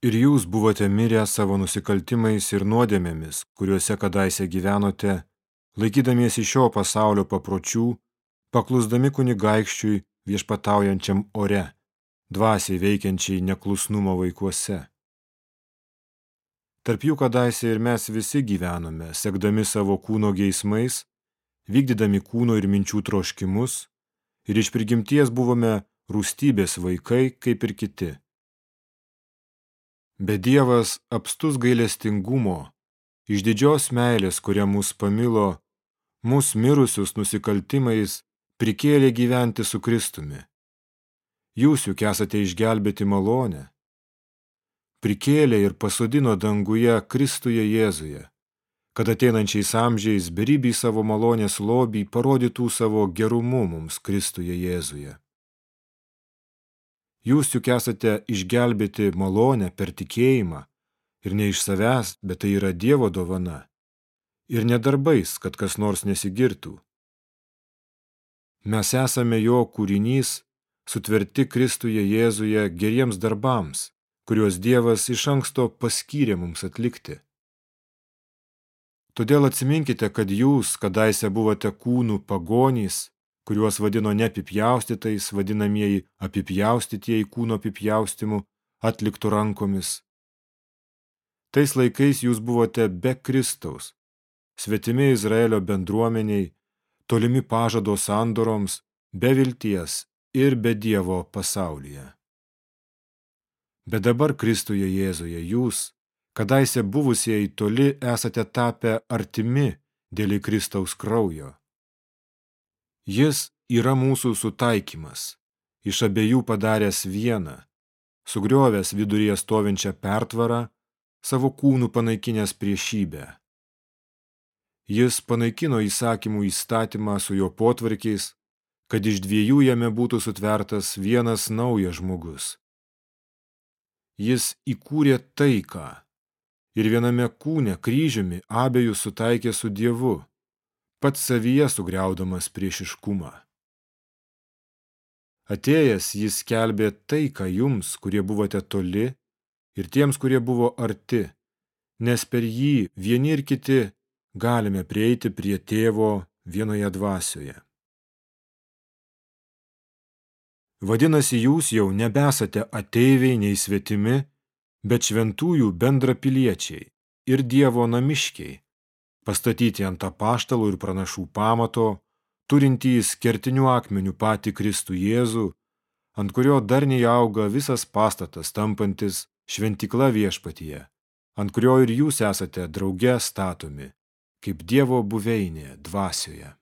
Ir jūs buvote mirę savo nusikaltimais ir nuodėmėmis, kuriuose kadaise gyvenote, laikydamiesi šio pasaulio papročių, paklusdami kunigaikščiui viešpataujančiam ore, dvasiai veikiančiai neklusnumo vaikuose. Tarp jų kadaise ir mes visi gyvenome, sekdami savo kūno geismais, vykdydami kūno ir minčių troškimus, ir iš prigimties buvome rūstybės vaikai, kaip ir kiti. Bet Dievas apstus gailestingumo, iš didžios meilės, kuria mus pamilo, mus mirusius nusikaltimais prikėlė gyventi su Kristumi. Jūs juk esate išgelbėti malonę. Prikėlė ir pasodino danguje Kristuje Jėzuje, kad ateinančiais amžiais beribį savo malonės lobį parodytų savo gerumu mums Kristuje Jėzuje. Jūs juk esate išgelbėti malonę per tikėjimą ir ne iš savęs, bet tai yra Dievo dovana. Ir nedarbais, kad kas nors nesigirtų. Mes esame jo kūrinys, sutverti Kristuje Jėzuje geriems darbams, kuriuos Dievas iš anksto paskyrė mums atlikti. Todėl atsiminkite, kad jūs kadaise buvote kūnų pagonys, kuriuos vadino neapipjaustytais, vadinamieji apipjaustytieji kūno apipjaustimu, atliktų rankomis. Tais laikais jūs buvote be Kristaus, svetimi Izraelio bendruomeniai, tolimi pažado sandoroms, be vilties ir be Dievo pasaulyje. Bet dabar Kristuje Jėzuje jūs, kadaise buvusieji toli, esate tapę artimi dėl Kristaus kraujo. Jis yra mūsų sutaikymas, iš abiejų padaręs vieną, sugriovęs viduryje stovinčią pertvarą, savo kūnų panaikinęs priešybę. Jis panaikino įsakymų įstatymą su jo potvarkiais, kad iš dviejų jame būtų sutvertas vienas naujas žmogus. Jis įkūrė taiką ir viename kūne kryžiumi abejus sutaikė su Dievu pats savyje sugriaudamas priešiškumą. Atėjęs jis skelbė taiką jums, kurie buvote toli, ir tiems, kurie buvo arti, nes per jį vieni ir kiti galime prieiti prie tėvo vienoje dvasioje. Vadinasi, jūs jau nebesate ateiviai nei svetimi, bet šventųjų bendrapiliečiai ir Dievo namiškiai, pastatyti ant apaštalų ir pranašų pamato, turintys kertinių akmenių patį Kristų Jėzų, ant kurio darniai auga visas pastatas tampantis šventikla viešpatyje, ant kurio ir jūs esate drauge statomi, kaip Dievo buveinė dvasioje.